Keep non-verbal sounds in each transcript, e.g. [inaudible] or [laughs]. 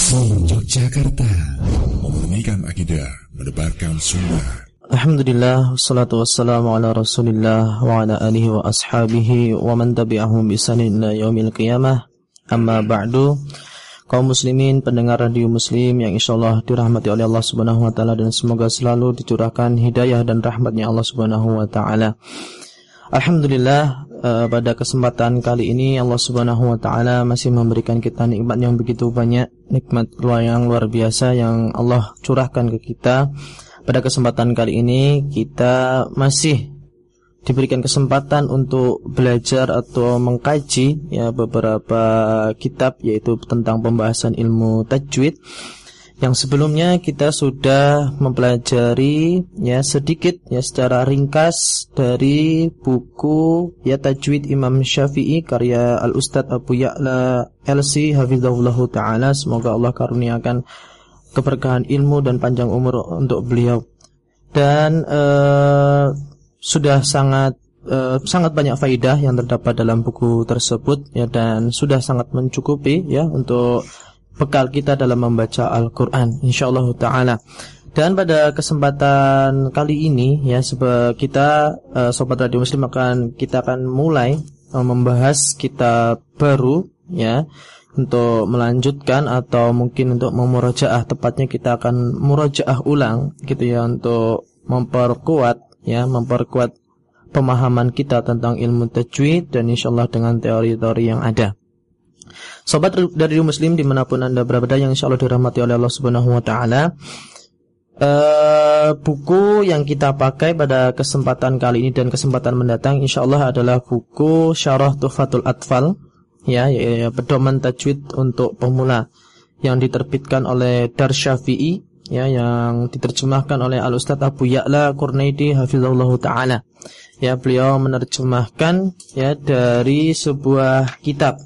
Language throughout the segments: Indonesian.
Asli Yogyakarta. Memurnikan akidah Mendebarkan sunnah. Alhamdulillah Wassalatu wassalamu ala rasulillah Wa ala alihi wa ashabihi Wa man tabi'ahum bisanin ila yaumil qiyamah. Amma ba'du. Kaum muslimin, pendengar radio muslim Yang insyaAllah dirahmati oleh Allah subhanahu wa ta'ala Dan semoga selalu dicurahkan hidayah dan rahmatnya Allah subhanahu wa ta'ala. Alhamdulillah uh, pada kesempatan kali ini Allah Subhanahu wa taala masih memberikan kita nikmat yang begitu banyak, nikmat yang luar biasa yang Allah curahkan ke kita. Pada kesempatan kali ini kita masih diberikan kesempatan untuk belajar atau mengkaji ya beberapa kitab yaitu tentang pembahasan ilmu tajwid yang sebelumnya kita sudah mempelajari ya sedikit ya secara ringkas dari buku ya Tajwid Imam Syafi'i karya Al Ustadz Abu Ya'la LC Hafizahullah taala. Semoga Allah karuniakan keberkahan ilmu dan panjang umur untuk beliau. Dan uh, sudah sangat uh, sangat banyak faidah yang terdapat dalam buku tersebut ya dan sudah sangat mencukupi ya untuk bekal kita dalam membaca Al-Quran insyaallah taala. Dan pada kesempatan kali ini ya kita uh, sobat radio muslim akan kita akan mulai uh, membahas kitab baru ya untuk melanjutkan atau mungkin untuk memurojaah tepatnya kita akan murojaah ulang gitu ya untuk memperkuat ya memperkuat pemahaman kita tentang ilmu tajwid dan insyaallah dengan teori-teori yang ada. Sobat dari Muslim di mana pun anda berada yang insya Allah dirahmati oleh Allah Subhanahu Wa Taala. Uh, buku yang kita pakai pada kesempatan kali ini dan kesempatan mendatang insya Allah adalah buku Syarah Tuhfatul Atfal ya, ya, ya pedoman tajwid untuk pemula yang diterbitkan oleh Dar Syafi'i ya yang diterjemahkan oleh Al Ustadz Abu Ya'la Qurnaidi hafizallahu taala. Ya, beliau menerjemahkan ya dari sebuah kitab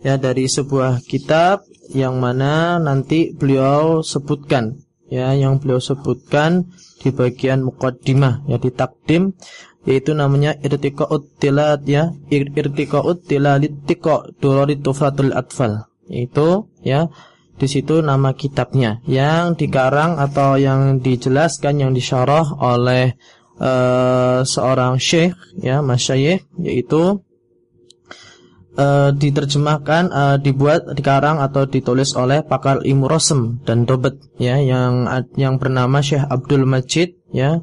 ya dari sebuah kitab yang mana nanti beliau sebutkan. Ya yang beliau sebutkan di bagian muqaddimah ya di takdim yaitu namanya irtiqaut tilat ya. Irtiqaut tilalit tiqa durarit tufratul atfal. Itu ya di situ nama kitabnya. Yang dikarang atau yang dijelaskan yang disyarah oleh uh, seorang syekh ya masyayikh yaitu uh, diterjemahkan, uh, dibuat, dikarang atau ditulis oleh pakar ilmu rosem dan dobet ya yang yang bernama Syekh Abdul Majid ya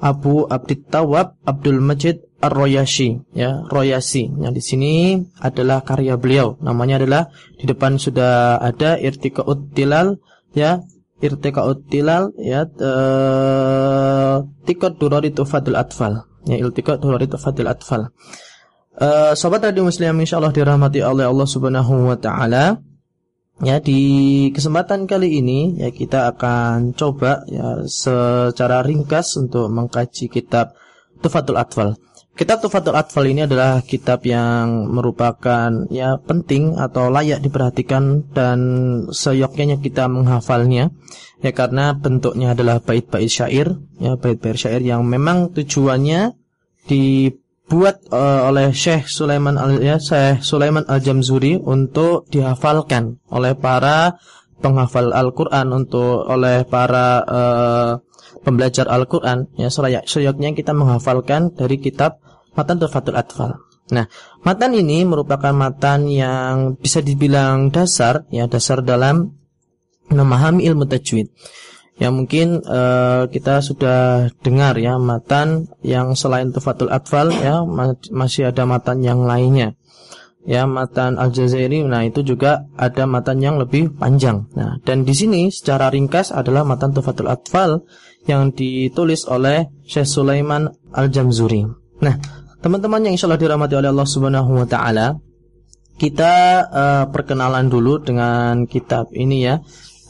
Abu Abdit Tawab Abdul Majid Ar-Royashi ya Royasi yang di sini adalah karya beliau. Namanya adalah di depan sudah ada Irtiqaut Tilal ya Irtiqaut Tilal ya uh, Tikot Durari Tufatul Atfal ya Irtiqaut Durari Tufatul Atfal Uh, sobat radio muslim insyaallah dirahmati oleh Allah Subhanahu wa taala. Ya di kesempatan kali ini ya kita akan coba ya secara ringkas untuk mengkaji kitab Tufatul Atfal. Kitab Tufatul Atfal ini adalah kitab yang merupakan ya penting atau layak diperhatikan dan seyoknya kita menghafalnya ya karena bentuknya adalah bait-bait syair ya bait-bait syair yang memang tujuannya di dibuat uh, oleh Syekh Sulaiman al ya Syekh Sulaiman Al-Jamzuri untuk dihafalkan oleh para penghafal Al-Qur'an untuk oleh para uh, pembelajar Al-Qur'an ya seyaknya kita menghafalkan dari kitab Matan Tufatul Atfal. Nah, matan ini merupakan matan yang bisa dibilang dasar ya dasar dalam memahami ilmu tajwid. Ya mungkin uh, kita sudah dengar ya matan yang selain Tufatul Atfal ya masih ada matan yang lainnya. Ya matan Al-Jazairi nah itu juga ada matan yang lebih panjang. Nah, dan di sini secara ringkas adalah matan Tufatul Atfal yang ditulis oleh Syekh Sulaiman Al-Jamzuri. Nah, teman-teman yang insyaallah dirahmati oleh Allah Subhanahu wa taala, kita uh, perkenalan dulu dengan kitab ini ya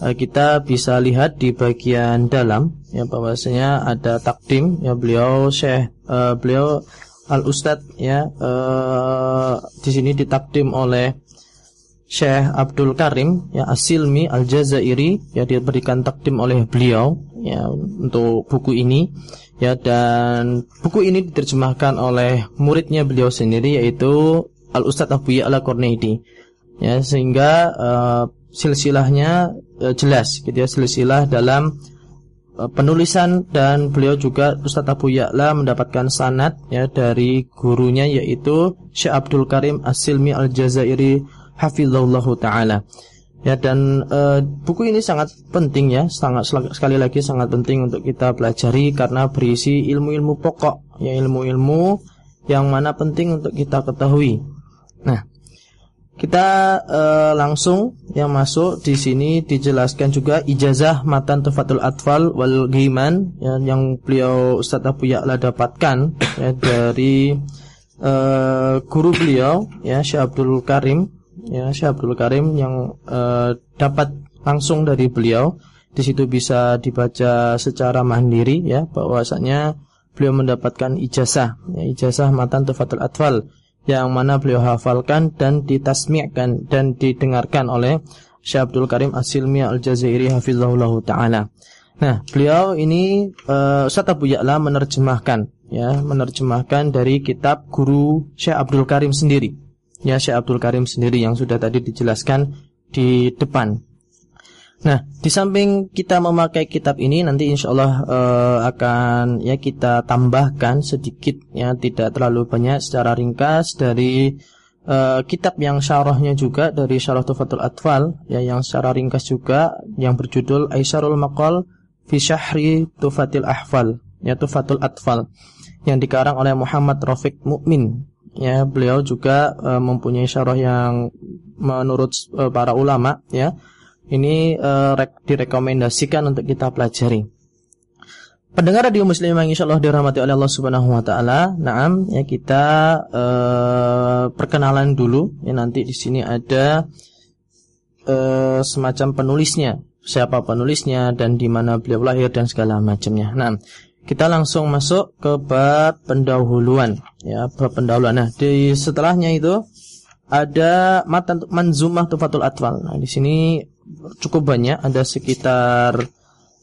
kita bisa lihat di bagian dalam ya bahwasanya ada takdim ya beliau Syekh uh, beliau Al Ustad ya uh, di sini ditakdim oleh Syekh Abdul Karim ya Asilmi Al Jazairi ya diberikan takdim oleh beliau ya untuk buku ini ya dan buku ini diterjemahkan oleh muridnya beliau sendiri yaitu Al Ustad Abu Ya'la Korneidi ya sehingga uh, silsilahnya e, jelas gitu ya silsilah dalam e, penulisan dan beliau juga Ustaz Abu Ya'la mendapatkan sanad ya dari gurunya yaitu Syekh Abdul Karim As-Silmi Al-Jazairi hafizallahu taala. Ya dan e, buku ini sangat penting ya, sangat sekali lagi sangat penting untuk kita pelajari karena berisi ilmu-ilmu pokok, ya ilmu-ilmu yang mana penting untuk kita ketahui. Nah, kita uh, langsung yang masuk di sini dijelaskan juga ijazah matan tufatul atfal wal giman ya, yang beliau Ustaz Abu Ya'la dapatkan ya, dari uh, guru beliau ya Syekh Abdul Karim ya Syekh Abdul Karim yang uh, dapat langsung dari beliau. Di situ bisa dibaca secara mandiri ya bahwasanya beliau mendapatkan ijazah ya, ijazah matan tufatul atfal yang mana beliau hafalkan dan ditasmi'kan dan didengarkan oleh Syekh Abdul Karim As-Silmi Al-Jazairi hafizahullah taala. Nah, beliau ini uh, Ustaz Abu Ya'la menerjemahkan ya, menerjemahkan dari kitab guru Syekh Abdul Karim sendiri. Ya, Syekh Abdul Karim sendiri yang sudah tadi dijelaskan di depan Nah, di samping kita memakai kitab ini nanti insya Allah uh, akan ya kita tambahkan sedikit ya tidak terlalu banyak secara ringkas dari uh, kitab yang syarahnya juga dari Syarah Tufatul Atfal ya yang secara ringkas juga yang berjudul Aisyarul Maqal fi Syahri Tufatil Ahfal ya Tufatul Atfal yang dikarang oleh Muhammad Rafiq Mukmin ya beliau juga uh, mempunyai syarah yang menurut uh, para ulama ya ini uh, direkomendasikan untuk kita pelajari. Pendengar radio muslim yang insya Allah dirahmati oleh Allah subhanahu wa ta'ala. Naam, ya kita uh, perkenalan dulu. Ya, Nanti di sini ada uh, semacam penulisnya. Siapa penulisnya dan di mana beliau lahir dan segala macamnya. Nah, kita langsung masuk ke bab pendahuluan. Ya bab pendahuluan. Nah di setelahnya itu ada matan manzumah tufatul atwal. Nah di sini cukup banyak, ada sekitar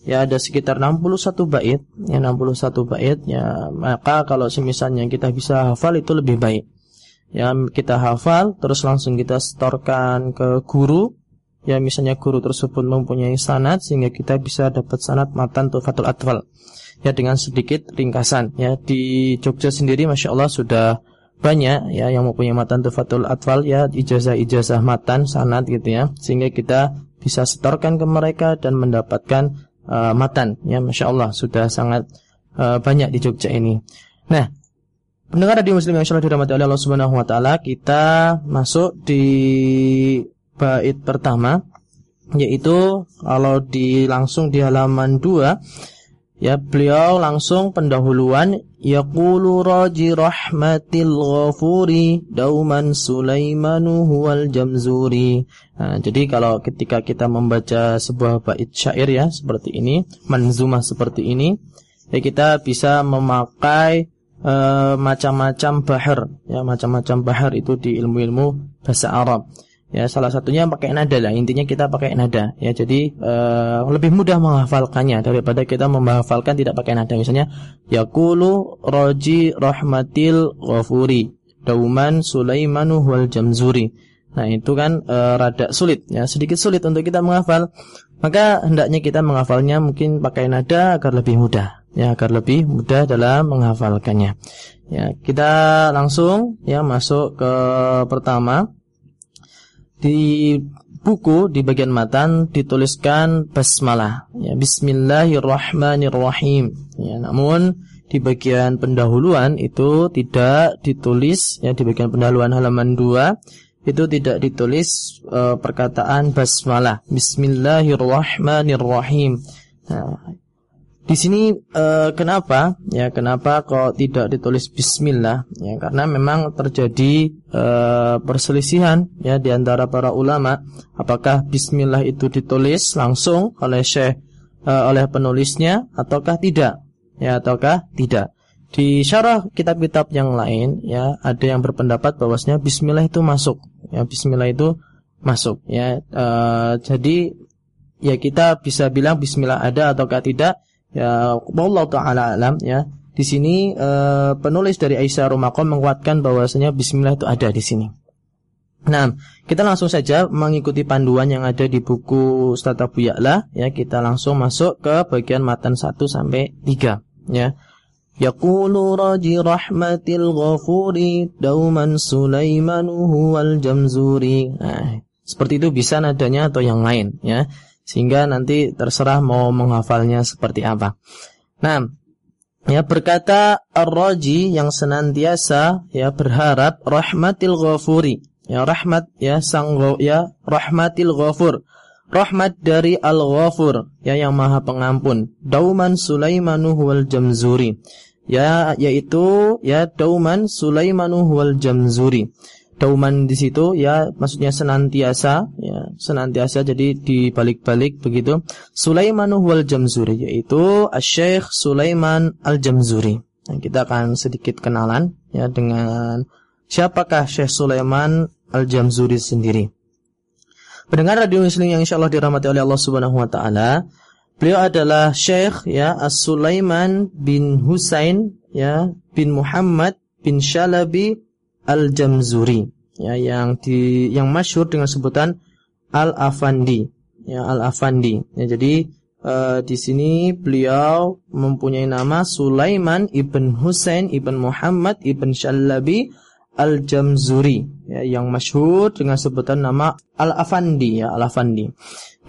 ya ada sekitar 61 bait, ya 61 bait ya. Maka kalau semisalnya kita bisa hafal itu lebih baik. Ya, kita hafal terus langsung kita setorkan ke guru. Ya, misalnya guru tersebut mempunyai sanad sehingga kita bisa dapat sanad matan tufatul atwal. Ya, dengan sedikit ringkasan. Ya, di Jogja sendiri Masya Allah sudah banyak ya yang mempunyai matan tufatul atwal ya ijazah-ijazah matan sanad gitu ya sehingga kita bisa setorkan ke mereka dan mendapatkan uh, matan. Ya, masya Allah sudah sangat uh, banyak di Jogja ini. Nah, pendengar di Muslim yang Allah dirahmati oleh Allah Subhanahu Wa Taala, kita masuk di bait pertama, yaitu kalau di langsung di halaman 2 Ya, beliau langsung pendahuluan yaqulu raji rahmatil ghafuri dauman Sulaimanu huwal jamzuri. Nah, jadi kalau ketika kita membaca sebuah bait syair ya seperti ini, manzumah seperti ini, ya kita bisa memakai uh, macam-macam bahar ya macam-macam bahar itu di ilmu-ilmu bahasa Arab. Ya, salah satunya pakai nada lah. Intinya kita pakai nada. Ya, jadi uh, lebih mudah menghafalkannya daripada kita menghafalkan tidak pakai nada. Misalnya yaqulu roji rahmatil ghafuri dauman Sulaimanu wal jamzuri. Nah, itu kan uh, rada sulit ya, sedikit sulit untuk kita menghafal. Maka hendaknya kita menghafalnya mungkin pakai nada agar lebih mudah. Ya, agar lebih mudah dalam menghafalkannya. Ya, kita langsung ya masuk ke pertama di buku di bagian matan dituliskan basmalah. Ya bismillahirrahmanirrahim. Ya namun di bagian pendahuluan itu tidak ditulis ya di bagian pendahuluan halaman 2 itu tidak ditulis uh, perkataan basmalah. Bismillahirrahmanirrahim. Nah, di sini e, kenapa? Ya, kenapa kok tidak ditulis bismillah? Ya, karena memang terjadi e, perselisihan ya di antara para ulama apakah bismillah itu ditulis langsung oleh syekh e, oleh penulisnya ataukah tidak? Ya, ataukah tidak? Di syarah kitab-kitab yang lain ya ada yang berpendapat bahwasanya bismillah itu masuk. Ya, bismillah itu masuk ya. E, jadi ya kita bisa bilang bismillah ada ataukah tidak Ya, Allah taala alam ya. Di sini uh, penulis dari Aisyah Rumaqam menguatkan bahwasanya bismillah itu ada di sini. Nah, kita langsung saja mengikuti panduan yang ada di buku Ustaz Abu Ya'la ya, kita langsung masuk ke bagian matan 1 sampai 3 ya. Yaqulu raji rahmatil ghafuri dauman Sulaiman huwal jamzuri. Nah, seperti itu bisa nadanya atau yang lain ya. Sehingga nanti terserah mau menghafalnya seperti apa. Nah, ya berkata ar-raji yang senantiasa ya berharap rahmatil ghafuri. Ya rahmat ya sang ya rahmatil ghafur rahmat dari Al-Ghafur ya yang Maha Pengampun Dauman Sulaimanu wal Jamzuri ya yaitu ya Dauman Sulaimanu wal Jamzuri Dauman di situ ya maksudnya senantiasa ya senantiasa jadi dibalik-balik begitu. Sulaimanu wal Jamzuri yaitu Syekh Sulaiman Al-Jamzuri. Nah, kita akan sedikit kenalan ya dengan siapakah Syekh Sulaiman Al-Jamzuri sendiri. Pendengar radio muslim yang insyaallah dirahmati oleh Allah Subhanahu wa taala, beliau adalah Syekh ya As-Sulaiman bin Husain ya bin Muhammad bin Shalabi Al-Jamzuri ya yang di yang masyhur dengan sebutan Al-Afandi ya Al-Afandi. Ya jadi uh, di sini beliau mempunyai nama Sulaiman ibn Husain ibn Muhammad ibn Shalabi Al-Jamzuri ya, yang masyhur dengan sebutan nama Al-Afandi ya Al-Afandi.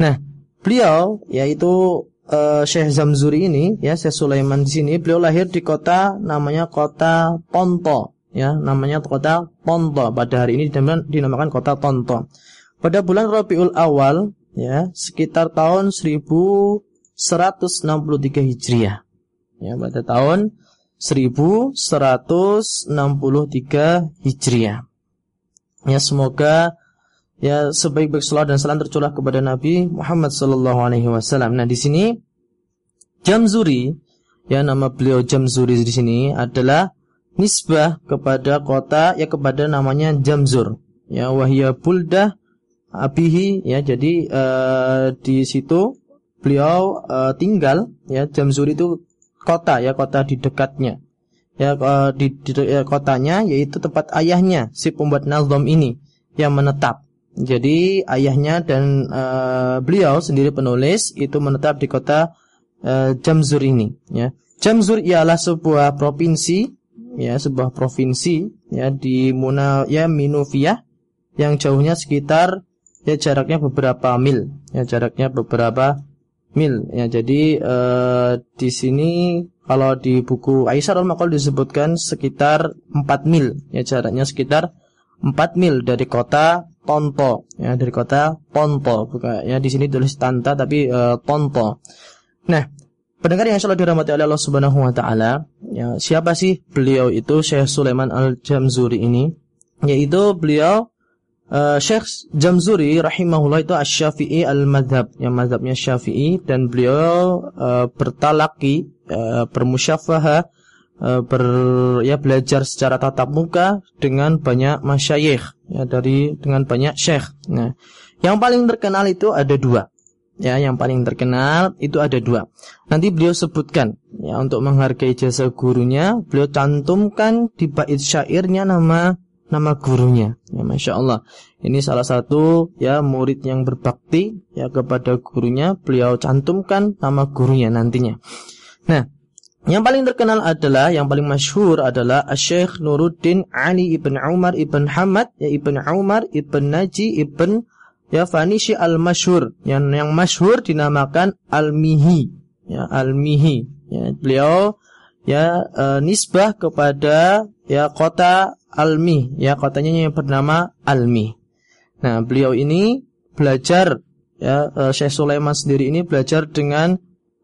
Nah, beliau yaitu uh, Syekh Zamzuri ini ya Syekh Sulaiman di sini beliau lahir di kota namanya kota Ponto ya namanya kota Ponto pada hari ini dinamakan kota Tonto. Pada bulan Rabiul Awal ya sekitar tahun 1163 Hijriah. Ya pada tahun 1163 Hijriah. Ya semoga ya sebaik-baik salat dan salam tercurah kepada Nabi Muhammad sallallahu alaihi wasallam. Nah, di sini Jamzuri ya nama beliau Jamzuri di sini adalah nisbah kepada kota ya kepada namanya Jamzur. Ya wahya buldah abihi ya jadi uh, di situ beliau uh, tinggal ya Jamzur itu kota ya kota di dekatnya. Ya eh, di, di ya, kotanya yaitu tempat ayahnya si pembuat nazom ini yang menetap. Jadi ayahnya dan uh, beliau sendiri penulis itu menetap di kota uh, Jamzur ini ya. Jamzur ialah sebuah provinsi ya sebuah provinsi ya di Muna ya Minuvia yang jauhnya sekitar ya jaraknya beberapa mil ya jaraknya beberapa mil ya jadi uh, di sini kalau di buku Aisyah al-Maqal disebutkan sekitar 4 mil ya jaraknya sekitar 4 mil dari kota Tonto ya dari kota Ponto bukan ya di sini tulis Tanta tapi uh, Tonto. Nah pendengar yang selalu dirahmati oleh Allah Subhanahu wa taala ya siapa sih beliau itu Syekh Sulaiman Al-Jamzuri ini yaitu beliau Uh, Syekh Jamzuri rahimahullah itu asy-Syafi'i al-madhab yang madhabnya Syafi'i dan beliau uh, bertalaki uh, bermusyafaha uh, ber ya belajar secara tatap muka dengan banyak masyayikh ya dari dengan banyak syekh. Nah, yang paling terkenal itu ada dua. Ya, yang paling terkenal itu ada dua. Nanti beliau sebutkan ya untuk menghargai jasa gurunya, beliau cantumkan di bait syairnya nama nama gurunya. Ya Masya Allah. Ini salah satu ya murid yang berbakti ya kepada gurunya. Beliau cantumkan nama gurunya nantinya. Nah, yang paling terkenal adalah yang paling masyhur adalah Syekh Nuruddin Ali ibn Umar ibn Hamad ya ibn Umar ibn Naji ibn ya Fanishi al-Masyhur yang yang masyhur dinamakan Al-Mihi ya Al-Mihi ya beliau ya e, nisbah kepada ya kota Almi ya kotanya yang bernama Almi. Nah, beliau ini belajar ya uh, Syekh Sulaiman sendiri ini belajar dengan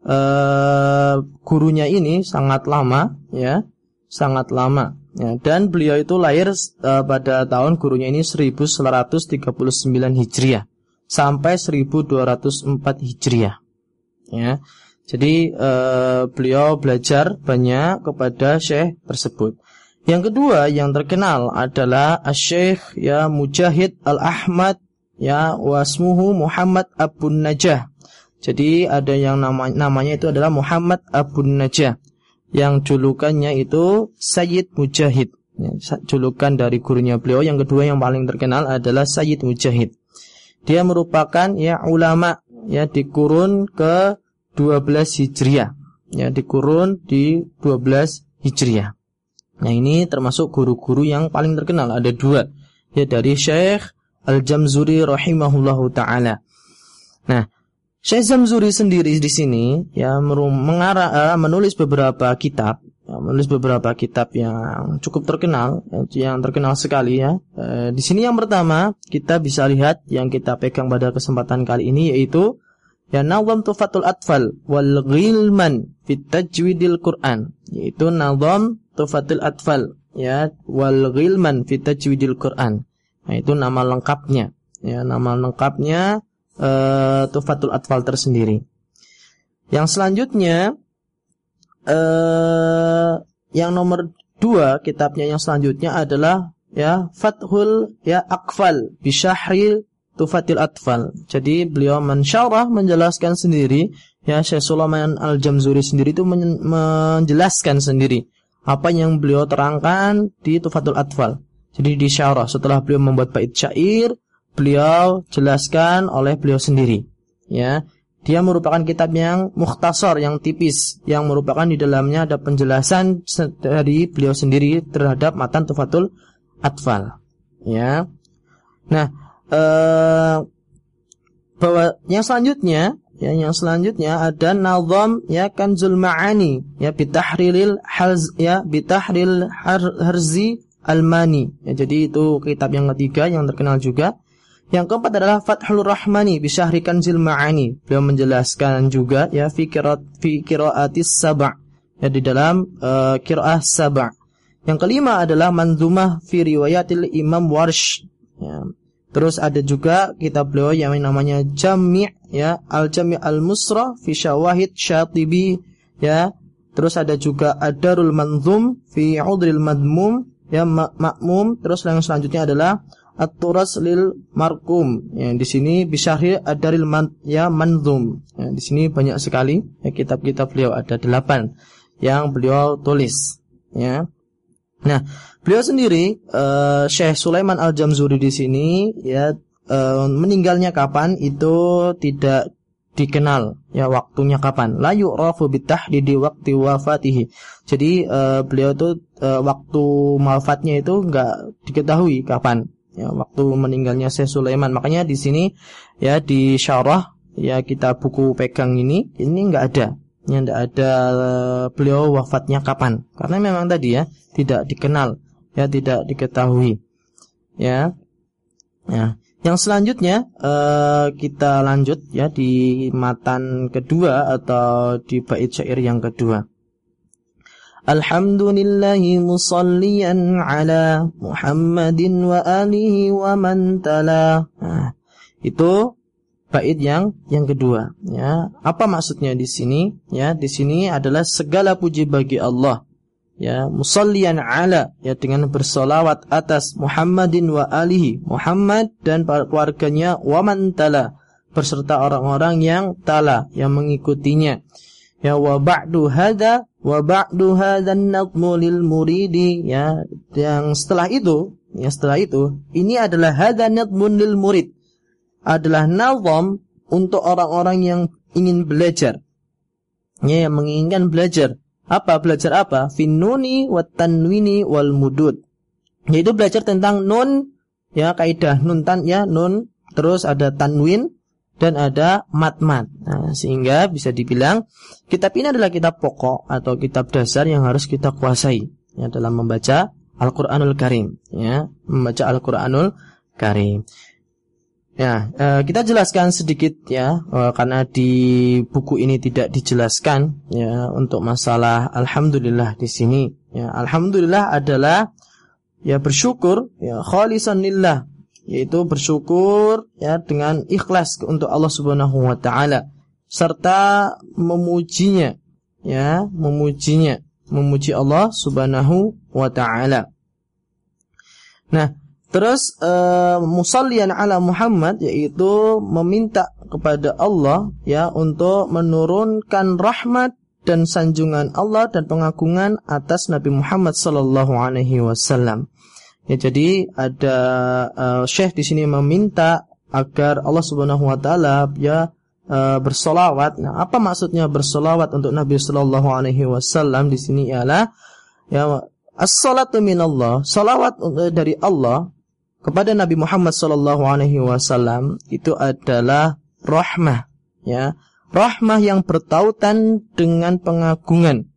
uh, gurunya ini sangat lama ya, sangat lama. Ya, dan beliau itu lahir uh, pada tahun gurunya ini 1139 Hijriah sampai 1204 Hijriah. Ya. Jadi uh, beliau belajar banyak kepada Syekh tersebut. Yang kedua yang terkenal adalah Syekh ya Mujahid Al-Ahmad ya wasmuhu Muhammad Abu Najah. Jadi ada yang nama, namanya itu adalah Muhammad Abu Najah yang julukannya itu Sayyid Mujahid Ya, julukan dari gurunya beliau yang kedua yang paling terkenal adalah Sayyid Mujahid. Dia merupakan ya ulama ya di kurun ke 12 Hijriah. Ya di kurun di 12 Hijriah. Nah ini termasuk guru-guru yang paling terkenal ada dua ya dari Syekh Al-Jamzuri rahimahullahu taala. Nah, Syekh Zamzuri sendiri di sini ya mengarah uh, menulis beberapa kitab, ya, menulis beberapa kitab yang cukup terkenal, ya, yang terkenal sekali ya. Uh, di sini yang pertama kita bisa lihat yang kita pegang pada kesempatan kali ini yaitu ya Nazam Tufatul Atfal wal Ghilman fit Tajwidil Quran, yaitu Nazam Tufatul Atfal ya wal Ghilman fit Tajwidil Quran. Nah, itu nama lengkapnya. Ya, nama lengkapnya uh, Tufatul Atfal tersendiri. Yang selanjutnya uh, yang nomor dua kitabnya yang selanjutnya adalah ya Fathul ya Akfal Bishahril Tufatil Atfal. Jadi beliau mensyarah menjelaskan sendiri ya Syekh Sulaiman Al-Jamzuri sendiri itu menjelaskan sendiri apa yang beliau terangkan di Tufatul Atfal. Jadi di syarah setelah beliau membuat bait syair beliau jelaskan oleh beliau sendiri. Ya, dia merupakan kitab yang mukhtasar, yang tipis, yang merupakan di dalamnya ada penjelasan dari beliau sendiri terhadap matan Tufatul Atfal. Ya. Nah, eh, bahwa yang selanjutnya ya yang selanjutnya ada nazam ya kanzul ma'ani ya bitahrilil harz ya bitahril harzi almani ya jadi itu kitab yang ketiga yang terkenal juga yang keempat adalah Fathul Rahmani Bisyahri Kanzil Ma'ani. Beliau menjelaskan juga ya fi qiraat fi sab' ya di dalam uh, qiraah sab'. Yang kelima adalah Manzumah fi riwayatil Imam Warsh. Ya. Terus ada juga kitab beliau yang namanya Jami' ya Al-Jami' Al-Musra fi Syawahid Syatibi ya. Terus ada juga Ad-Darul Manzum fi Udril Madmum ya Makmum. Terus yang selanjutnya adalah at-turas lil markum. Ya, di sini bisyahri adaril man, ya manzum. Ya, di sini banyak sekali ya, kitab-kitab beliau ada delapan yang beliau tulis. Ya. Nah, beliau sendiri uh, Syekh Sulaiman Al-Jamzuri di sini ya uh, meninggalnya kapan itu tidak dikenal ya waktunya kapan la yu'rafu bitahdidi waktu wafatihi jadi uh, beliau itu uh, waktu wafatnya itu enggak diketahui kapan ya, waktu meninggalnya Syekh Sulaiman. Makanya di sini ya di syarah ya kita buku pegang ini ini enggak ada. Ya enggak ada uh, beliau wafatnya kapan. Karena memang tadi ya tidak dikenal, ya tidak diketahui. Ya. Ya. Yang selanjutnya uh, kita lanjut ya di matan kedua atau di bait syair yang kedua. Alhamdulillahi musalliyan ala Muhammadin wa alihi wa man. Nah, itu bait yang yang kedua ya. Apa maksudnya di sini? Ya, di sini adalah segala puji bagi Allah. Ya, musalliyan ala ya dengan bersolawat atas Muhammadin wa alihi, Muhammad dan keluarganya wa man tala berserta orang-orang yang tala yang mengikutinya. Ya wa ba'du hadza wa ba'du hadzan nadmu lil muridi. Ya yang setelah itu ya setelah itu ini adalah hadza nadmun lil murid. Adalah nazam untuk orang-orang yang ingin belajar. Ya yang menginginkan belajar. Apa? Belajar apa? Finnuni wa tanwini wal mudud. Yaitu belajar tentang nun ya kaidah nun tan ya nun. Terus ada tanwin dan ada mat-mat. Nah, sehingga bisa dibilang kitab ini adalah kitab pokok atau kitab dasar yang harus kita kuasai ya dalam membaca Al-Qur'anul Karim ya, membaca Al-Qur'anul Karim. Ya, eh, kita jelaskan sedikit ya eh, karena di buku ini tidak dijelaskan ya untuk masalah alhamdulillah di sini. Ya, alhamdulillah adalah ya bersyukur ya khalisan lillah yaitu bersyukur ya dengan ikhlas untuk Allah Subhanahu wa taala serta memujinya ya memujinya memuji Allah Subhanahu wa taala nah terus uh, musallian ala Muhammad yaitu meminta kepada Allah ya untuk menurunkan rahmat dan sanjungan Allah dan pengagungan atas Nabi Muhammad sallallahu alaihi wasallam. Ya jadi ada uh, Syekh di sini meminta agar Allah Subhanahu wa taala ya uh, bersolawat. Nah, apa maksudnya bersolawat untuk Nabi sallallahu alaihi wasallam di sini ialah ya as-salatu minallah, salawat dari Allah kepada Nabi Muhammad sallallahu alaihi wasallam itu adalah rahmah ya. Rahmah yang bertautan dengan pengagungan.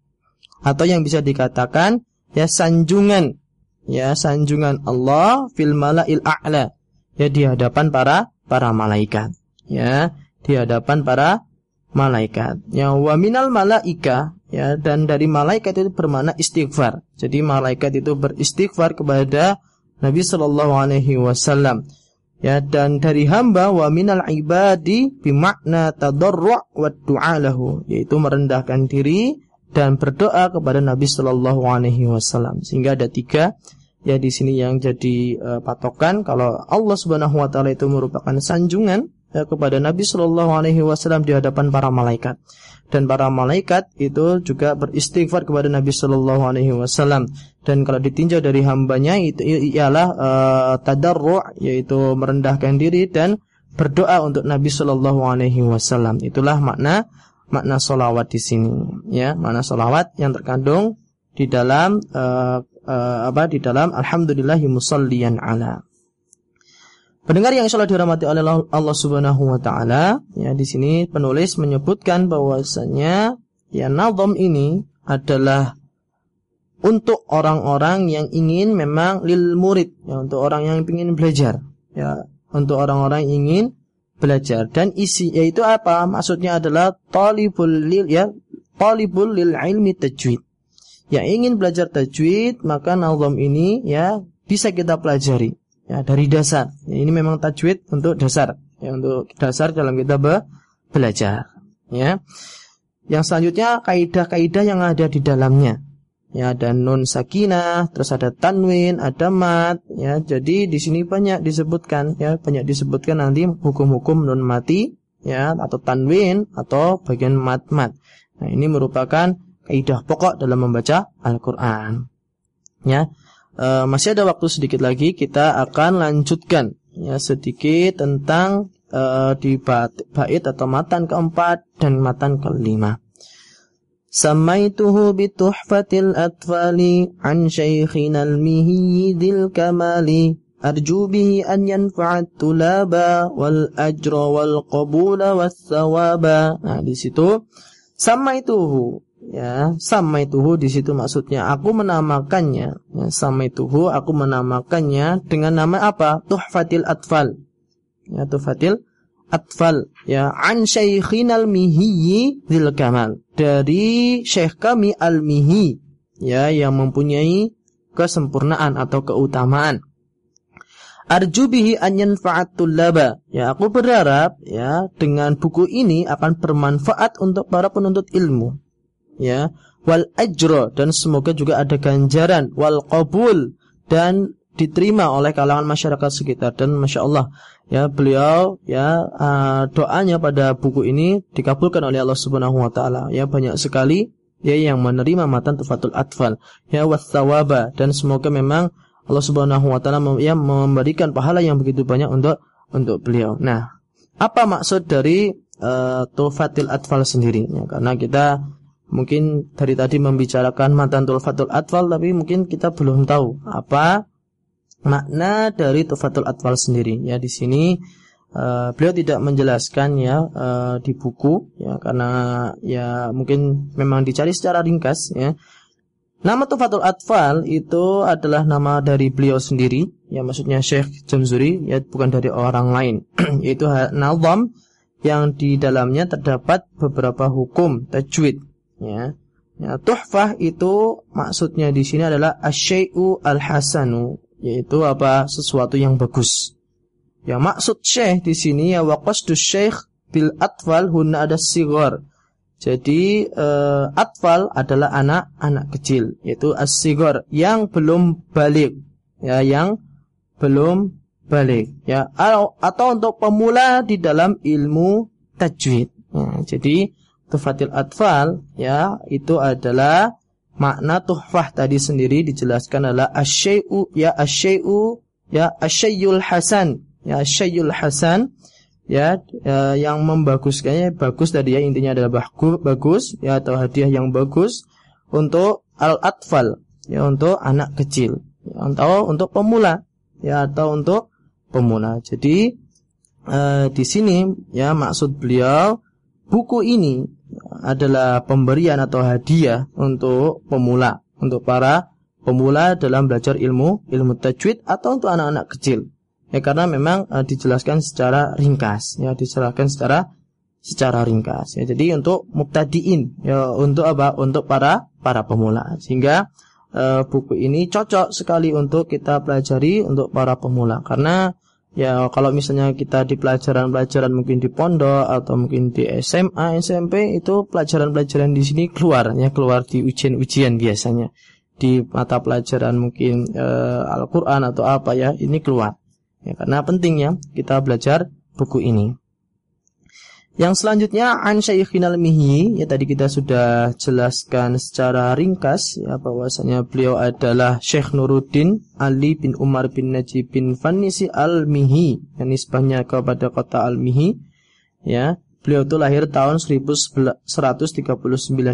Atau yang bisa dikatakan ya sanjungan ya sanjungan Allah fil malail a'la. Ya di hadapan para para malaikat. Ya di hadapan para malaikat. Ya wa minal malaika. Ya dan dari malaikat itu bermakna istighfar. Jadi malaikat itu beristighfar kepada Nabi Shallallahu Alaihi Wasallam. Ya dan dari hamba wa minal ibadi bimakna tadarru' wa du'a lahu. Yaitu merendahkan diri dan berdoa kepada Nabi Shallallahu Alaihi Wasallam. Sehingga ada tiga ya di sini yang jadi uh, patokan kalau Allah Subhanahu Wa Taala itu merupakan sanjungan ya, kepada Nabi Shallallahu Alaihi Wasallam di hadapan para malaikat. Dan para malaikat itu juga beristighfar kepada Nabi Shallallahu Alaihi Wasallam. Dan kalau ditinjau dari hambanya itu ialah uh, tadarru yaitu merendahkan diri dan berdoa untuk Nabi Shallallahu Alaihi Wasallam. Itulah makna makna solawat di sini ya. Makna solawat yang terkandung di dalam uh, uh, apa di dalam Alhamdulillahi musalliyan ala Pendengar yang insyaallah dirahmati oleh Allah Subhanahu wa taala, ya di sini penulis menyebutkan bahwasanya ya nazam ini adalah untuk orang-orang yang ingin memang lil murid, ya untuk orang yang ingin belajar, ya untuk orang-orang ingin belajar dan isi yaitu apa? Maksudnya adalah talibul lil ya talibul lil ilmi tajwid. Yang ingin belajar tajwid, maka nazam ini ya bisa kita pelajari ya dari dasar. Ya, ini memang tajwid untuk dasar, ya untuk dasar dalam kita be belajar, ya. Yang selanjutnya kaidah-kaidah yang ada di dalamnya. Ya, ada nun sakinah, terus ada tanwin, ada mat, ya. Jadi di sini banyak disebutkan, ya, banyak disebutkan nanti hukum-hukum nun mati, ya, atau tanwin atau bagian mat-mat. Nah, ini merupakan kaidah pokok dalam membaca Al-Qur'an. Ya uh, masih ada waktu sedikit lagi kita akan lanjutkan ya sedikit tentang uh, di bait atau matan keempat dan matan kelima. Atfali an syaikhina al-mihiyyidil kamali arju bihi an yanfa'at tulaba wal ajra wal qabula was thawaba. Nah, di situ samaituhu ya sama itu di situ maksudnya. Aku menamakannya ya, sama itu aku menamakannya dengan nama apa? Tuhfatil atfal. Ya tuhfatil atfal. Ya an syaikhin al mihi dzil kamal. Dari syekh kami al mihi ya yang mempunyai kesempurnaan atau keutamaan. Arju bihi an tullaba. Ya, aku berharap ya dengan buku ini akan bermanfaat untuk para penuntut ilmu ya. Wal ajro dan semoga juga ada ganjaran. Wal qabul dan diterima oleh kalangan masyarakat sekitar. Dan masya Allah ya beliau ya uh, doanya pada buku ini dikabulkan oleh Allah Subhanahu Wa Taala. Ya banyak sekali ya yang menerima matan tufatul atfal. Ya wasawaba dan semoga memang Allah Subhanahu Wa Taala ya memberikan pahala yang begitu banyak untuk untuk beliau. Nah, apa maksud dari uh, tufatil atfal sendiri? Ya, karena kita Mungkin dari tadi membicarakan matan tulfatul atfal tapi mungkin kita belum tahu apa makna dari tufatul atfal sendiri. Ya di sini uh, beliau tidak menjelaskan ya uh, di buku ya karena ya mungkin memang dicari secara ringkas ya. Nama Tufatul Atfal itu adalah nama dari beliau sendiri, ya maksudnya Syekh Jamzuri, ya bukan dari orang lain, [clears throat] yaitu nazam yang di dalamnya terdapat beberapa hukum tajwid Ya. Ya, tuhfah itu maksudnya di sini adalah asyai'u al-hasanu, yaitu apa? sesuatu yang bagus. Ya, maksud syekh di sini ya waqasdu syekh bil atfal hunna ada sigar. Jadi uh, atfal adalah anak-anak kecil, yaitu as-sigar yang belum balik. Ya, yang belum balik, ya. Atau, atau untuk pemula di dalam ilmu tajwid. Ya, jadi Tuhfatil Atfal ya itu adalah makna tuhfah tadi sendiri dijelaskan adalah asyai'u ya asyai'u ya asyayul hasan ya asyayul hasan ya, ya yang membaguskannya bagus tadi ya intinya adalah bagus bagus ya atau hadiah yang bagus untuk al atfal ya untuk anak kecil ya, atau untuk pemula ya atau untuk pemula. Jadi eh, di sini ya maksud beliau buku ini adalah pemberian atau hadiah untuk pemula untuk para pemula dalam belajar ilmu ilmu tajwid atau untuk anak-anak kecil Ya karena memang uh, dijelaskan secara ringkas, ya dijelaskan secara secara ringkas. Ya jadi untuk mubtadiin, ya untuk apa? Untuk para para pemula. Sehingga uh, buku ini cocok sekali untuk kita pelajari untuk para pemula karena ya kalau misalnya kita di pelajaran-pelajaran mungkin di pondok atau mungkin di SMA, SMP itu pelajaran-pelajaran di sini keluar ya keluar di ujian-ujian biasanya di mata pelajaran mungkin uh, Al-Qur'an atau apa ya ini keluar Ya, karena pentingnya kita belajar buku ini. Yang selanjutnya an Syaikhinal Mihi ya tadi kita sudah jelaskan secara ringkas ya bahwasanya beliau adalah Syekh Nuruddin Ali bin Umar bin Najib bin Fanisi Al-Mihi yang nisbahnya kepada kota Al-Mihi ya beliau itu lahir tahun 1139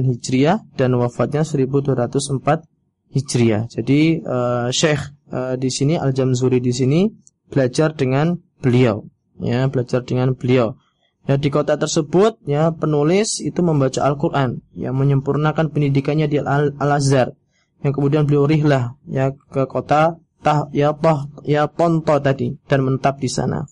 Hijriah dan wafatnya 1204 Hijriah. Jadi uh, Syekh uh, di sini Al-Jamzuri di sini belajar dengan beliau ya belajar dengan beliau ya di kota tersebut ya penulis itu membaca Al-Qur'an. Ya menyempurnakan pendidikannya di Al-Azhar. Yang kemudian beliau rihlah ya ke kota tah ya toh ya Ponto tadi dan menetap di sana.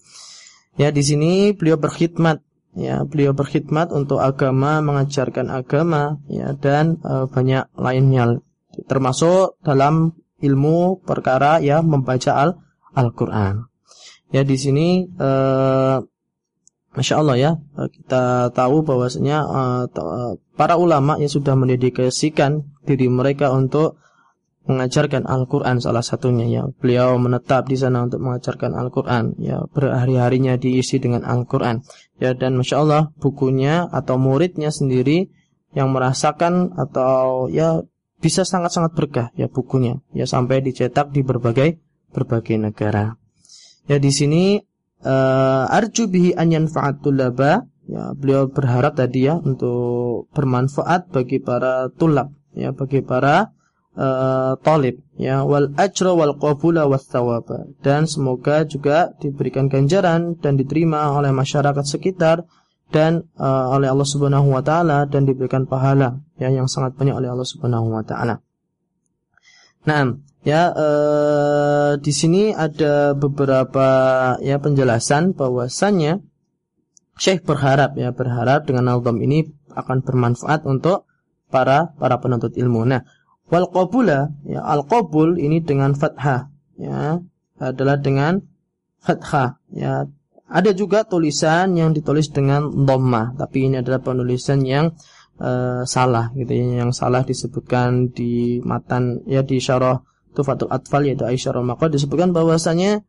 Ya di sini beliau berkhidmat ya beliau berkhidmat untuk agama mengajarkan agama ya dan e, banyak lainnya. Termasuk dalam ilmu perkara ya membaca Al Al-Qur'an. Ya di sini uh, Masya Allah ya. Kita tahu bahwasanya uh, para ulama yang sudah mendedikasikan diri mereka untuk mengajarkan Al-Quran salah satunya. Ya beliau menetap di sana untuk mengajarkan Al-Quran. Ya berhari-harinya diisi dengan Al-Quran. Ya dan masya Allah bukunya atau muridnya sendiri yang merasakan atau ya bisa sangat-sangat berkah ya bukunya. Ya sampai dicetak di berbagai berbagai negara. Ya di sini uh, arju bihi an yanfa'atul laba ya beliau berharap tadi ya untuk bermanfaat bagi para tulab ya bagi para uh, talib ya wal ajra wal qabula was dan semoga juga diberikan ganjaran dan diterima oleh masyarakat sekitar dan uh, oleh Allah Subhanahu wa taala dan diberikan pahala ya yang sangat banyak oleh Allah Subhanahu wa taala. Nah, Ya, eh, di sini ada beberapa ya penjelasan bahwasannya Syekh berharap ya berharap dengan album ini akan bermanfaat untuk para para penuntut ilmu. Nah, wal qabula ya al qabul ini dengan fathah ya adalah dengan fathah ya. Ada juga tulisan yang ditulis dengan dhammah, tapi ini adalah penulisan yang uh, salah gitu ya, yang salah disebutkan di matan ya di syarah Tufatul Atfal yaitu Aisyah Romaqah disebutkan bahwasanya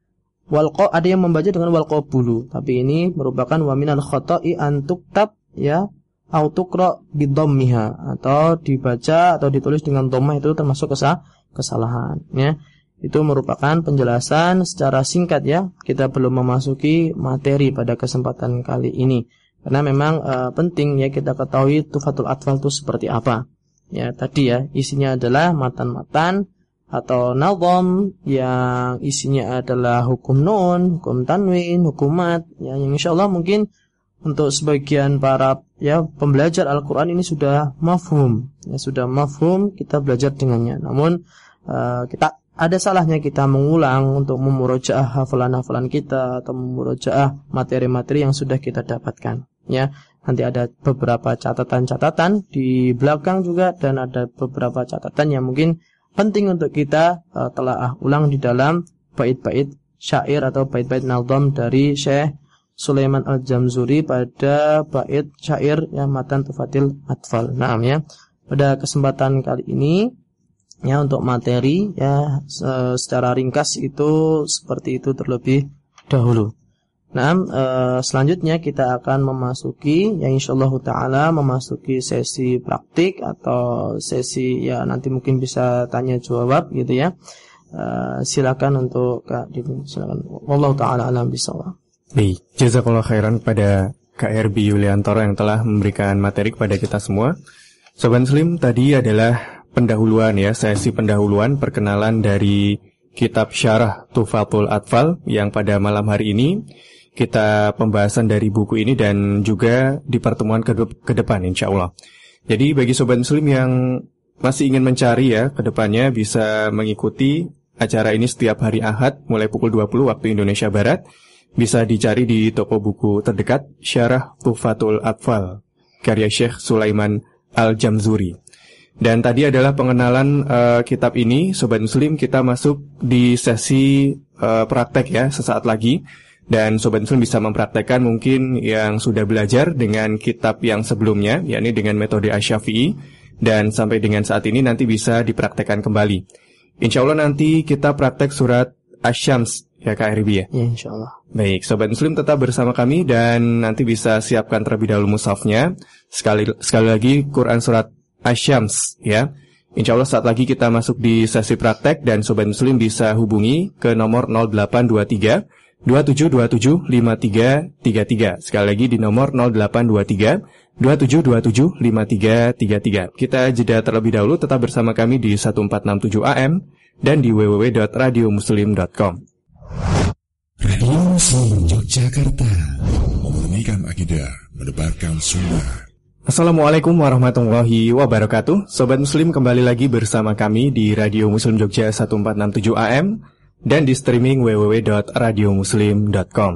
walqa ada yang membaca dengan walqabulu tapi ini merupakan waminal khoto'i antuktab ya au tuqra bidhammiha. Atau dibaca atau ditulis dengan dhammah itu termasuk kesah, kesalahan ya. Itu merupakan penjelasan secara singkat ya. Kita belum memasuki materi pada kesempatan kali ini. Karena memang e, penting ya kita ketahui tufatul atfal itu seperti apa. Ya tadi ya isinya adalah matan-matan atau nazam yang isinya adalah hukum nun, hukum tanwin, hukumat ya yang insya Allah mungkin untuk sebagian para ya pembelajar Al-Qur'an ini sudah mafhum ya sudah mafhum kita belajar dengannya. Namun uh, kita ada salahnya kita mengulang untuk memurojaah hafalan-hafalan kita atau memurojaah materi-materi yang sudah kita dapatkan ya. Nanti ada beberapa catatan-catatan di belakang juga dan ada beberapa catatan yang mungkin penting untuk kita uh, telaah ulang di dalam bait-bait syair atau bait-bait nazam dari Syekh Sulaiman Al-Jamzuri pada bait syair yang matan tufatil atfal. Naam ya. Pada kesempatan kali ini ya untuk materi ya secara ringkas itu seperti itu terlebih dahulu. Nah, uh, selanjutnya kita akan memasuki yang insyaallah taala memasuki sesi praktik atau sesi ya nanti mungkin bisa tanya jawab gitu ya. Uh, silakan untuk Kak Dini, silakan. Wallahu taala alam bisawab. Baik, jazakallah khairan pada Kak Herbi Yuliantoro yang telah memberikan materi kepada kita semua. Sobat Muslim tadi adalah pendahuluan ya, sesi pendahuluan perkenalan dari kitab Syarah Tufatul Atfal yang pada malam hari ini kita pembahasan dari buku ini dan juga di pertemuan ke, ke depan insya Allah. Jadi bagi sobat muslim yang masih ingin mencari ya ke depannya bisa mengikuti acara ini setiap hari Ahad mulai pukul 20 waktu Indonesia Barat. Bisa dicari di toko buku terdekat Syarah Tufatul Atfal karya Syekh Sulaiman Al-Jamzuri. Dan tadi adalah pengenalan uh, kitab ini, Sobat Muslim, kita masuk di sesi uh, praktek ya, sesaat lagi. Dan Sobat Muslim bisa mempraktekkan mungkin yang sudah belajar dengan kitab yang sebelumnya, yakni dengan metode Asyafi'i, dan sampai dengan saat ini nanti bisa dipraktekkan kembali. Insya Allah nanti kita praktek surat Asyams, ya Kak Eribi ya? Ya insya Allah. Baik, Sobat Muslim tetap bersama kami dan nanti bisa siapkan terlebih dahulu mushafnya. Sekali, sekali lagi Quran surat Asyams, ya. Insya Allah saat lagi kita masuk di sesi praktek dan Sobat Muslim bisa hubungi ke nomor 0823 2727 5333. Sekali lagi di nomor 0823 2727 5333. Kita jeda terlebih dahulu tetap bersama kami di 1467 AM dan di www.radiomuslim.com. Radio Muslim Yogyakarta memurnikan akidah, mendebarkan sunnah. Assalamualaikum warahmatullahi wabarakatuh Sobat Muslim kembali lagi bersama kami di Radio Muslim Jogja 1467 AM dan di streaming www.radiomuslim.com.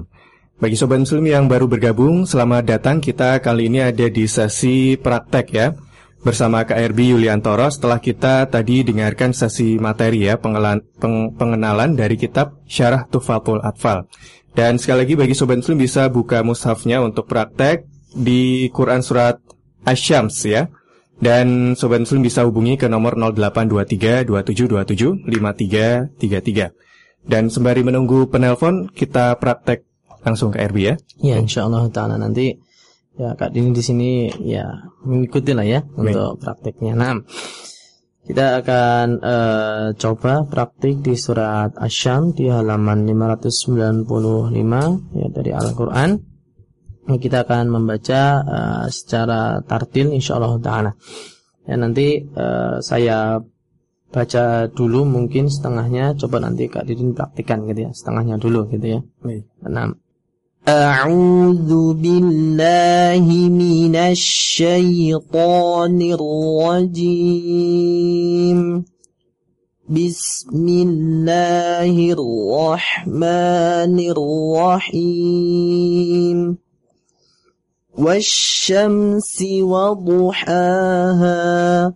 Bagi sobat muslim yang baru bergabung, selamat datang. Kita kali ini ada di sesi praktek ya. Bersama KRB Yuliantoro setelah kita tadi dengarkan sesi materi ya, pengenalan, peng, pengenalan dari kitab Syarah Tufatul Atfal. Dan sekali lagi bagi sobat muslim bisa buka mushafnya untuk praktek di Quran Surat Asyams ya. Dan sobat muslim bisa hubungi ke nomor 0823 2727 5333. Dan sembari menunggu penelpon, kita praktek langsung ke RB ya. Ya, insya Allah taala nanti ya Kak Dini di sini ya mengikuti lah ya Baik. untuk prakteknya. Nah, kita akan uh, coba praktik di surat Asyam di halaman 595 ya dari Al-Qur'an. Kita akan membaca uh, secara tartil insyaallah taala. Ya nanti uh, saya baca dulu mungkin setengahnya coba nanti Kak Didin praktikan gitu ya setengahnya dulu gitu ya. Enam. A'udzu billahi minasy syaithanir rajim Bismillahirrahmanirrahim. Wasyamsi wa duhaha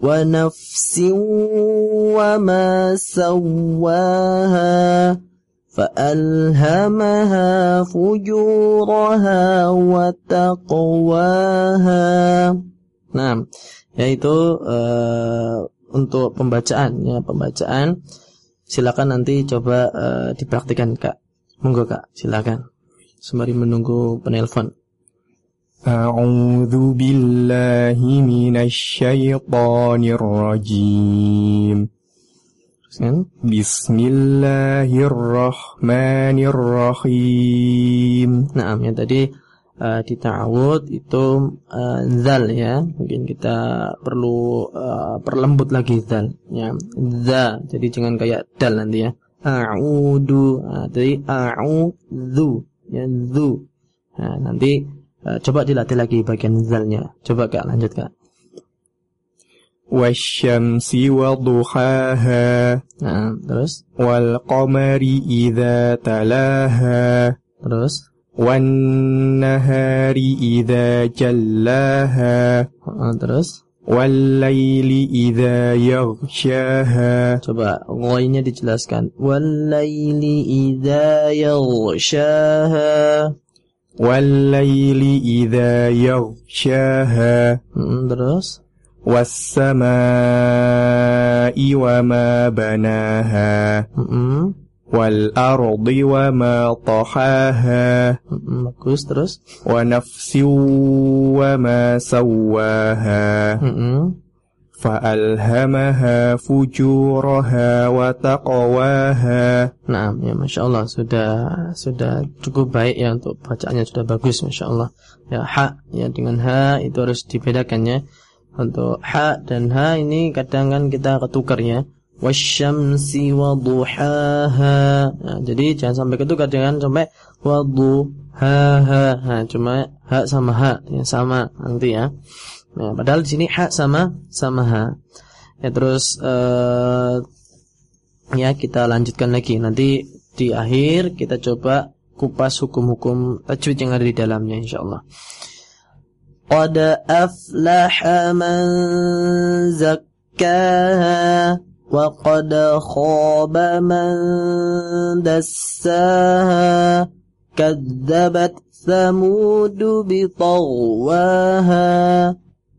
ونفس وما سواها فألهمها فجورها وتقواها Nah, yaitu uh, untuk pembacaan ya pembacaan silakan nanti coba uh, dipraktikkan Kak. Monggo Kak, silakan. Sembari menunggu penelpon. أعوذ بالله من الشيطان الرجيم بسم الله الرحمن الرحيم Nah, yang tadi uh, di ta'awud itu uh, zal ya. Mungkin kita perlu uh, perlembut lagi zal ya. Za. Jadi jangan kayak dal nanti ya. A'udu. Nah, jadi a'udzu ya zu. Nah, nanti Eh, coba dilatih lagi bagian zalnya. Coba Kak lanjut kak. Wasyamsi wa duhaha. Nah, terus? Wal qamari idha talaha. Terus? Wan nahari idha jallaha. Nah, Terus? Wal laili idha yaghshaha. Coba Ghainya dijelaskan. Wal laili idha yaghshaha. والليل إذا يغشاها. terus والسماء وما بناها. والأرض وما طحاها. bagus terus. ونفس وما سواها. فألهمها فجورها وتقواها Nah, ya masya Allah sudah sudah cukup baik ya untuk bacaannya sudah bagus masya Allah. Ya ha ya dengan ha itu harus dibedakan ya. Untuk ha dan ha ini kadang kan kita ketukar ya. Wasyamsi waduhaha. Nah, jadi jangan sampai ketukar jangan sampai waduhaha. Nah, cuma ha sama ha yang sama nanti ya. Nah, padahal di sini ha sama sama ha. Ya terus eh Ya kita lanjutkan lagi. Nanti di akhir kita coba Kupas hukum-hukum tajwid yang ada di dalamnya insyaAllah. Qad aflaha man zakkaha Wa qad khaba man dassaha. Kadzabat thamudu bitagwaha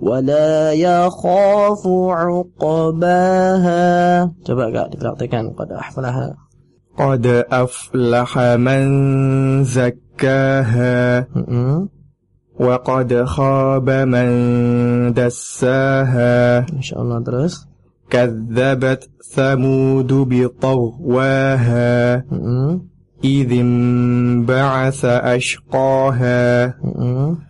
ولا يخاف عقباها. Coba kak dipraktikkan qad aflaha قد أفلح من زكاها. Mm-hmm. وقد خاب من دساها. إن شاء الله درس كذبت ثمود بطغواها. Mm-hmm. إذ انبعث أشقاها. Mm-hmm.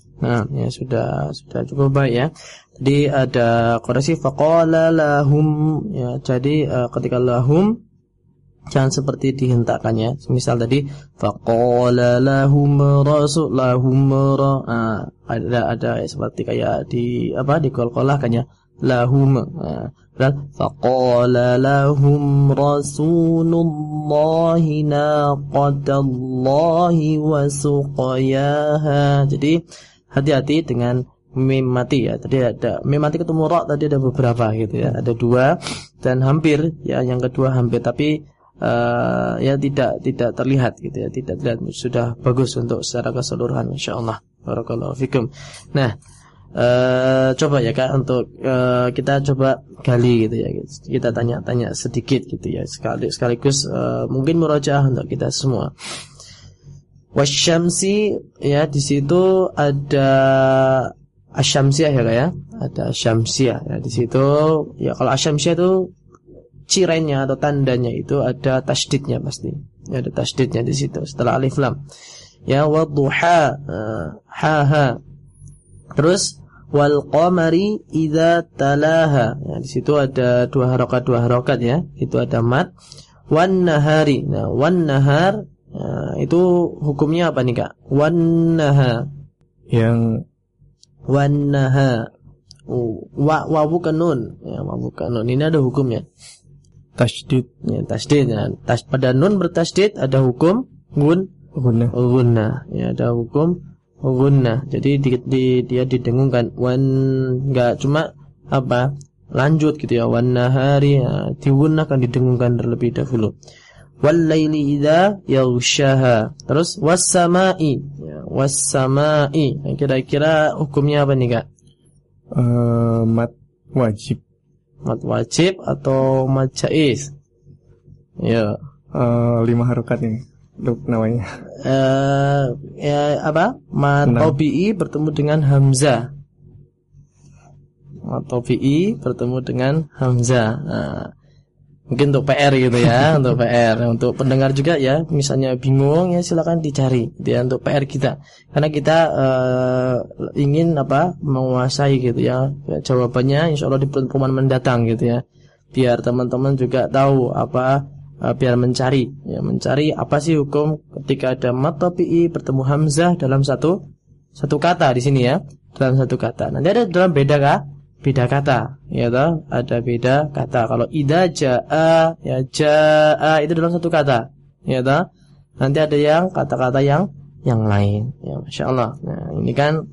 Nah, ya sudah sudah cukup baik ya. Tadi ada koreksi faqala lahum ya. Jadi eh, ketika lahum jangan seperti dihentakkannya. Misal tadi faqala lahum rasul lahum ra. Ah, ada ada ya, seperti kayak di apa di qalqalah kan ya. Lahum. Ah, dan faqala lahum rasulullahi naqatallahi wa suqayaha. Jadi hati-hati dengan mim mati ya. Tadi ada mim mati ketemu ra tadi ada beberapa gitu ya. Ada dua dan hampir ya yang kedua hampir tapi eh, ya tidak tidak terlihat gitu ya. Tidak terlihat sudah bagus untuk secara keseluruhan insyaallah. Barakallahu fikum. Nah, eh, coba ya Kak untuk eh, kita coba gali gitu ya. Kita tanya-tanya sedikit gitu ya. Sekali sekaligus eh, mungkin murojaah untuk kita semua. Wasyamsi ya di situ ada asyamsiah ya kak ya? Ada asyamsiah ya di situ. Ya kalau asyamsiah itu cirenya atau tandanya itu ada tasdidnya pasti. Ya, ada tasdidnya di situ setelah alif lam. Ya wadduha eh, ha ha. Terus wal qamari idza talaha. Ya di situ ada dua harokat dua harokat ya. Itu ada mat. Wan nahari. Nah wan nahar Nah, itu hukumnya apa nih kak? Wannaha, yang wannaha, Oh, wa wawu bukan nun, ya wawu bukan nun. Ini ada hukumnya. tasdid Ya, tasdid. Ya. Tas, pada nun bertasdid ada hukum gun guna gunna. Ya, ada hukum gunna. Jadi di, di, dia didengungkan wan enggak cuma apa? lanjut gitu ya wan nahari ya, digunnakan didengungkan terlebih dahulu. Wal-laili idza yaghshaha. Terus was-sama'i. Ya, was-sama'i. Nah, Kira-kira hukumnya apa nih, Kak? Eh, mat wajib. Mat wajib atau mat jaiz? Ya. Eh, lima harokat ini. Untuk namanya. Eh ya apa? Mat Enam. tabi'i bertemu dengan hamzah. Mat tabi'i bertemu dengan hamzah. Nah, mungkin untuk PR gitu ya, [laughs] untuk PR. Untuk pendengar juga ya, misalnya bingung ya silakan dicari gitu ya untuk PR kita. Karena kita eh, ingin apa? menguasai gitu ya. Ya, Jawabannya insya Allah di pertemuan mendatang gitu ya. Biar teman-teman juga tahu apa eh, biar mencari ya mencari apa sih hukum ketika ada mat tabi'i bertemu hamzah dalam satu satu kata di sini ya dalam satu kata nanti ada dalam beda kah beda kata ya toh ada beda kata kalau ida jaa ya jaa itu dalam satu kata ya toh nanti ada yang kata-kata yang yang lain ya masya Allah nah ini kan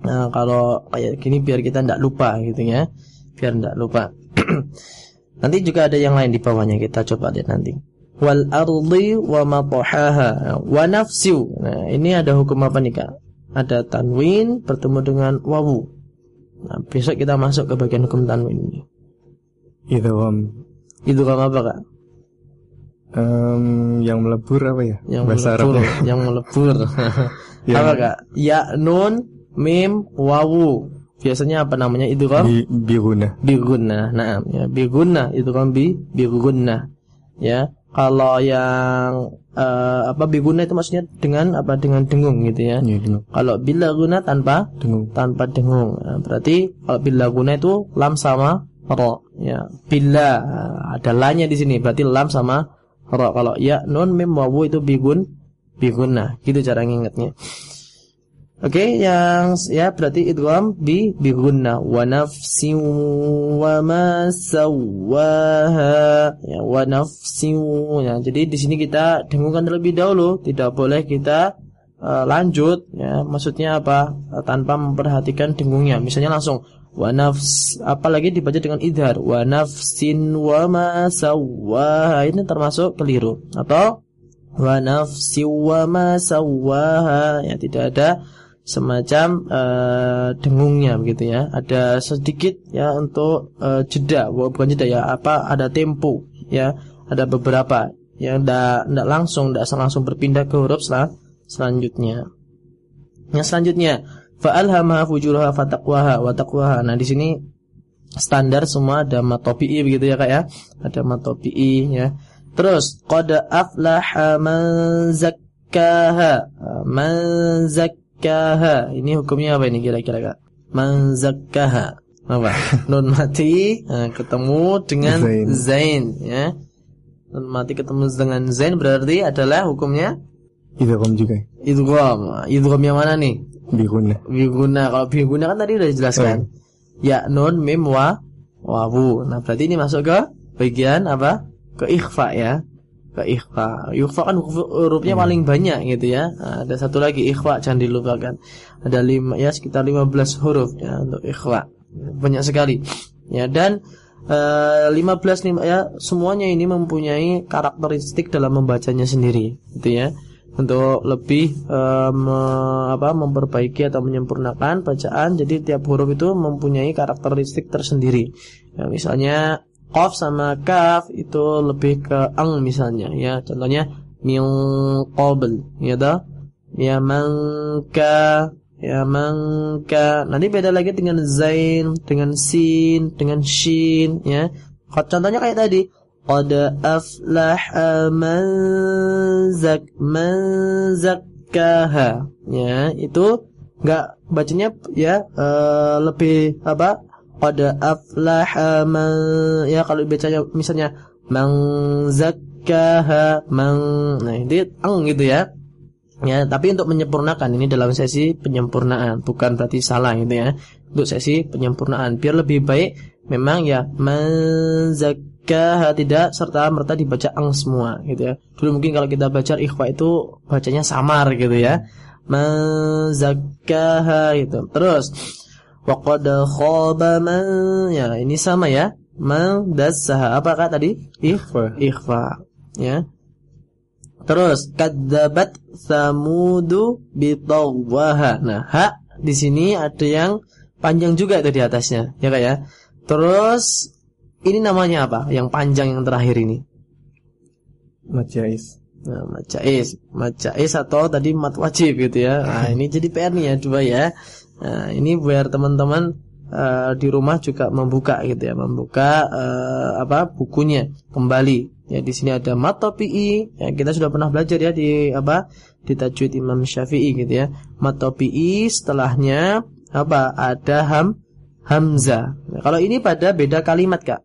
nah, kalau kayak gini biar kita tidak lupa gitu ya biar tidak lupa [clears throat] Nanti juga ada yang lain di bawahnya kita coba lihat nanti. Wal ardi wa ma tahaha wa nafsu. Nah, ini ada hukum apa nih Kak? Ada tanwin bertemu dengan wawu. Nah, besok kita masuk ke bagian hukum tanwin ini. Idgham. Itu kan apa Kak? Em, yang melebur apa ya? Yang Bahasa melebur, Arabnya. [laughs] yang melebur. [laughs] Yang- apa Kak? Ya nun mim wawu. Biasanya apa namanya itu kan? Bi biguna. Biguna, nah, ya, biguna itu kan bi biguna, ya. Kalau yang eh, apa biguna itu maksudnya dengan apa dengan dengung gitu ya. Iya, dengung. Kalau bila guna tanpa Dengung. tanpa dengung, Nah, berarti kalau bila guna itu lam sama ro, ya. Bila nah, ada lanya di sini, berarti lam sama ro. Kalau ya nun mim wawu itu bigun biguna, gitu cara ngingetnya. Oke, yang ya berarti idgham bi bi gunna wa nafsin wa ma sawwaha ya wa nafsin ya. Jadi di sini kita dengungkan terlebih dahulu, tidak boleh kita eh, lanjut ya. Maksudnya apa? Eh, tanpa memperhatikan dengungnya. Misalnya langsung wa nafs apalagi dibaca dengan idhar wa nafsin wa ma sawwaha ini termasuk keliru atau wa nafsi wa ma sawwaha ya tidak ada semacam eh, dengungnya begitu ya. Ada sedikit ya untuk eh, jeda. Bu- bukan jeda ya apa ada tempo ya. Ada beberapa yang tidak tidak langsung tidak langsung berpindah ke huruf sel selanjutnya. Yang selanjutnya fa'alhamaha fujuraha fataqwaha wa taqwaha. Nah di sini standar semua ada matopi'i begitu ya kak ya. Ada matopi'i ya. Terus qad aflaha man zakkaha man zakkaha. Ini hukumnya apa ini kira-kira kak? Man zakkaha apa? [laughs] Nun mati eh, ketemu dengan Zain. zain ya. Nun mati ketemu dengan zain berarti adalah hukumnya? Idgham juga. idgham. Idgham yang mana nih? Biguna. biguna kalau biguna kan tadi udah dijelaskan. Ya nun mim wa wawu. Nah berarti ini masuk ke bagian apa? Ke ikhfa ya ke ikhfa. Ikhfa kan huruf- hurufnya paling banyak gitu ya. Nah, ada satu lagi ikhfa jangan dilupakan. Ada lima ya sekitar 15 huruf ya untuk ikhfa. Banyak sekali. Ya dan eh, 15 lima ya semuanya ini mempunyai karakteristik dalam membacanya sendiri gitu ya. Untuk lebih eh, me- apa memperbaiki atau menyempurnakan bacaan jadi tiap huruf itu mempunyai karakteristik tersendiri. Ya, misalnya qaf sama kaf itu lebih ke ang misalnya ya. Contohnya min qabl ya dah ya mangka ya mangka nanti beda lagi dengan zain dengan sin dengan shin ya. Contohnya kayak tadi qad aflaha man zak man ya itu enggak bacanya ya eh, lebih apa qad aflaha man ya kalau bacanya misalnya man zakkaha man nah itu ang gitu ya. Ya tapi untuk menyempurnakan ini dalam sesi penyempurnaan bukan berarti salah gitu ya. Untuk sesi penyempurnaan biar lebih baik memang ya man tidak serta merta dibaca ang semua gitu ya. Dulu mungkin kalau kita baca ikhfa itu bacanya samar gitu ya. Man zakkaha gitu. Terus waqad khaba man ya ini sama ya man dassaha apakah tadi ikhfa Ikhfa. ya Terus kadzabat samudu bitawwaha. Nah, ha di sini ada yang panjang juga itu di atasnya, ya Kak ya. Terus ini namanya apa? Yang panjang yang terakhir ini. Majais. Nah, majais, majais atau tadi mat wajib gitu ya. Nah, ini jadi PR nih ya dua ya. Nah, ini biar teman-teman uh, di rumah juga membuka gitu ya, membuka uh, apa bukunya kembali Ya di sini ada matopi'i. Ya, kita sudah pernah belajar ya di apa? Di tajwid Imam Syafi'i gitu ya. Matopi'i setelahnya apa? Ada ham hamzah. Nah, kalau ini pada beda kalimat, Kak.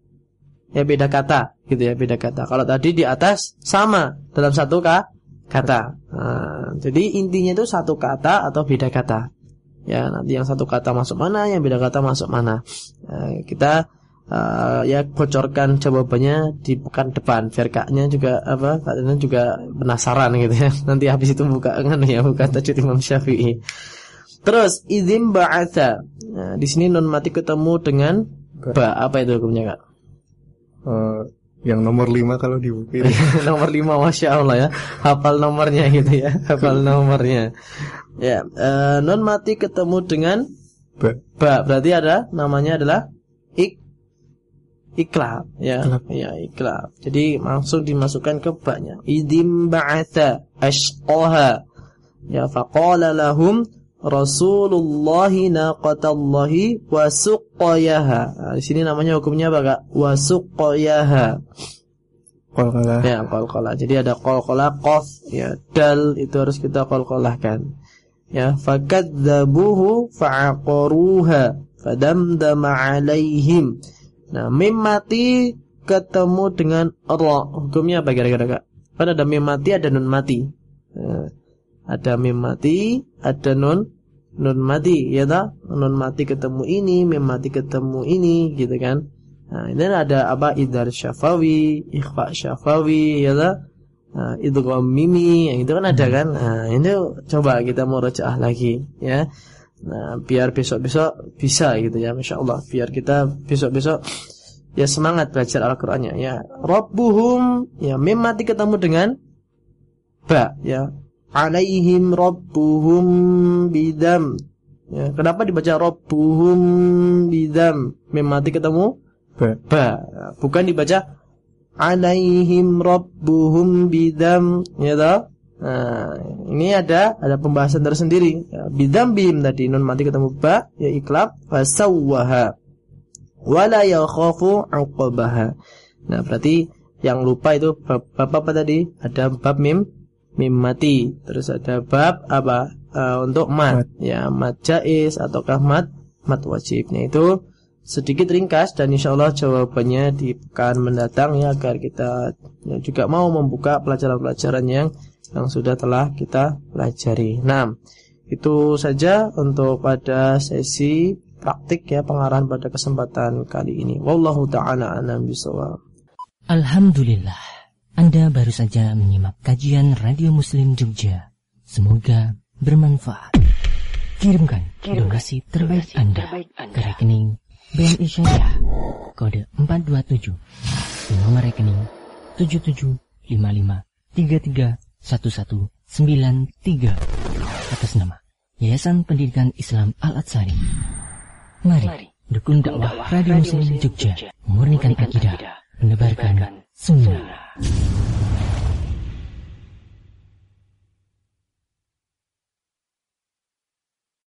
Ya beda kata gitu ya, beda kata. Kalau tadi di atas sama dalam satu kata. Nah, jadi intinya itu satu kata atau beda kata. Ya, nanti yang satu kata masuk mana, yang beda kata masuk mana. Nah, kita uh, ya bocorkan jawabannya di pekan depan. Biar kaknya juga apa kaknya juga penasaran gitu ya. [laughs] Nanti habis itu buka kan ya buka tajwid Imam Syafi'i. Terus izin ba'atha. Nah, di sini non mati ketemu dengan ba. apa itu hukumnya kak? Uh, yang nomor lima kalau di buku [laughs] nomor lima masya Allah ya. Hafal nomornya gitu ya. [laughs] Hafal nomornya. Ya uh, non mati ketemu dengan ba. ba. Berarti ada namanya adalah ik iklab ya. Iklab. ya iklab. Jadi langsung dimasukkan ke baknya idim ba'atha ya faqala lahum Rasulullah naqatallahi wa suqayaha nah, di sini namanya hukumnya apa Kak? Wa suqayaha qalqalah ya qalqalah jadi ada qalqalah qaf ya dal itu harus kita qalqalahkan ya fakadzabuhu fa'aqaruha fadamdama alaihim. Nah, mim mati ketemu dengan Allah. Hukumnya apa kira-kira Kak? Kan ada mim mati, ada nun mati. Nah, ada mim mati, ada nun nun mati, ya tak? Nun mati ketemu ini, mim mati ketemu ini, gitu kan? Nah, ini ada apa? Idhar syafawi, ikhfa syafawi, ya tak? Nah, itu mimi, yang itu kan ada kan? Nah, ini coba kita mau rojaah lagi, ya. Nah, biar besok-besok bisa gitu ya, Masya Allah. Biar kita besok-besok ya semangat belajar Al-Qur'annya ya. Rabbuhum ya mim mati ketemu dengan ba ya. Alaihim rabbuhum bidam. Ya, kenapa dibaca rabbuhum bidam? Mim mati ketemu ba. ba. Bukan dibaca alaihim rabbuhum bidam ya toh? Nah, ini ada ada pembahasan tersendiri. Ya, bidam bim tadi nun mati ketemu ba ya iklab fasawwaha wala yakhafu 'uqbaha. Nah, berarti yang lupa itu bab, bab apa tadi? Ada bab mim mim mati. Terus ada bab apa? Uh, untuk mat. mat. Ya, mat jaiz ataukah mat mat wajibnya itu sedikit ringkas dan insya Allah jawabannya di pekan mendatang ya agar kita ya, juga mau membuka pelajaran-pelajaran yang yang sudah telah kita pelajari. Nah, itu saja untuk pada sesi praktik ya pengarahan pada kesempatan kali ini. Wallahu taala alam bisawab. Alhamdulillah. Anda baru saja menyimak kajian Radio Muslim Jogja. Semoga bermanfaat. Kirimkan donasi terbaik Anda. ke rekening BNI Syariah kode 427 nomor rekening 7755 1193 atas nama Yayasan Pendidikan Islam Al-Atsari. Mari dukung dakwah Radio Muslim Jogja, murnikan akidah, menebarkan sunnah.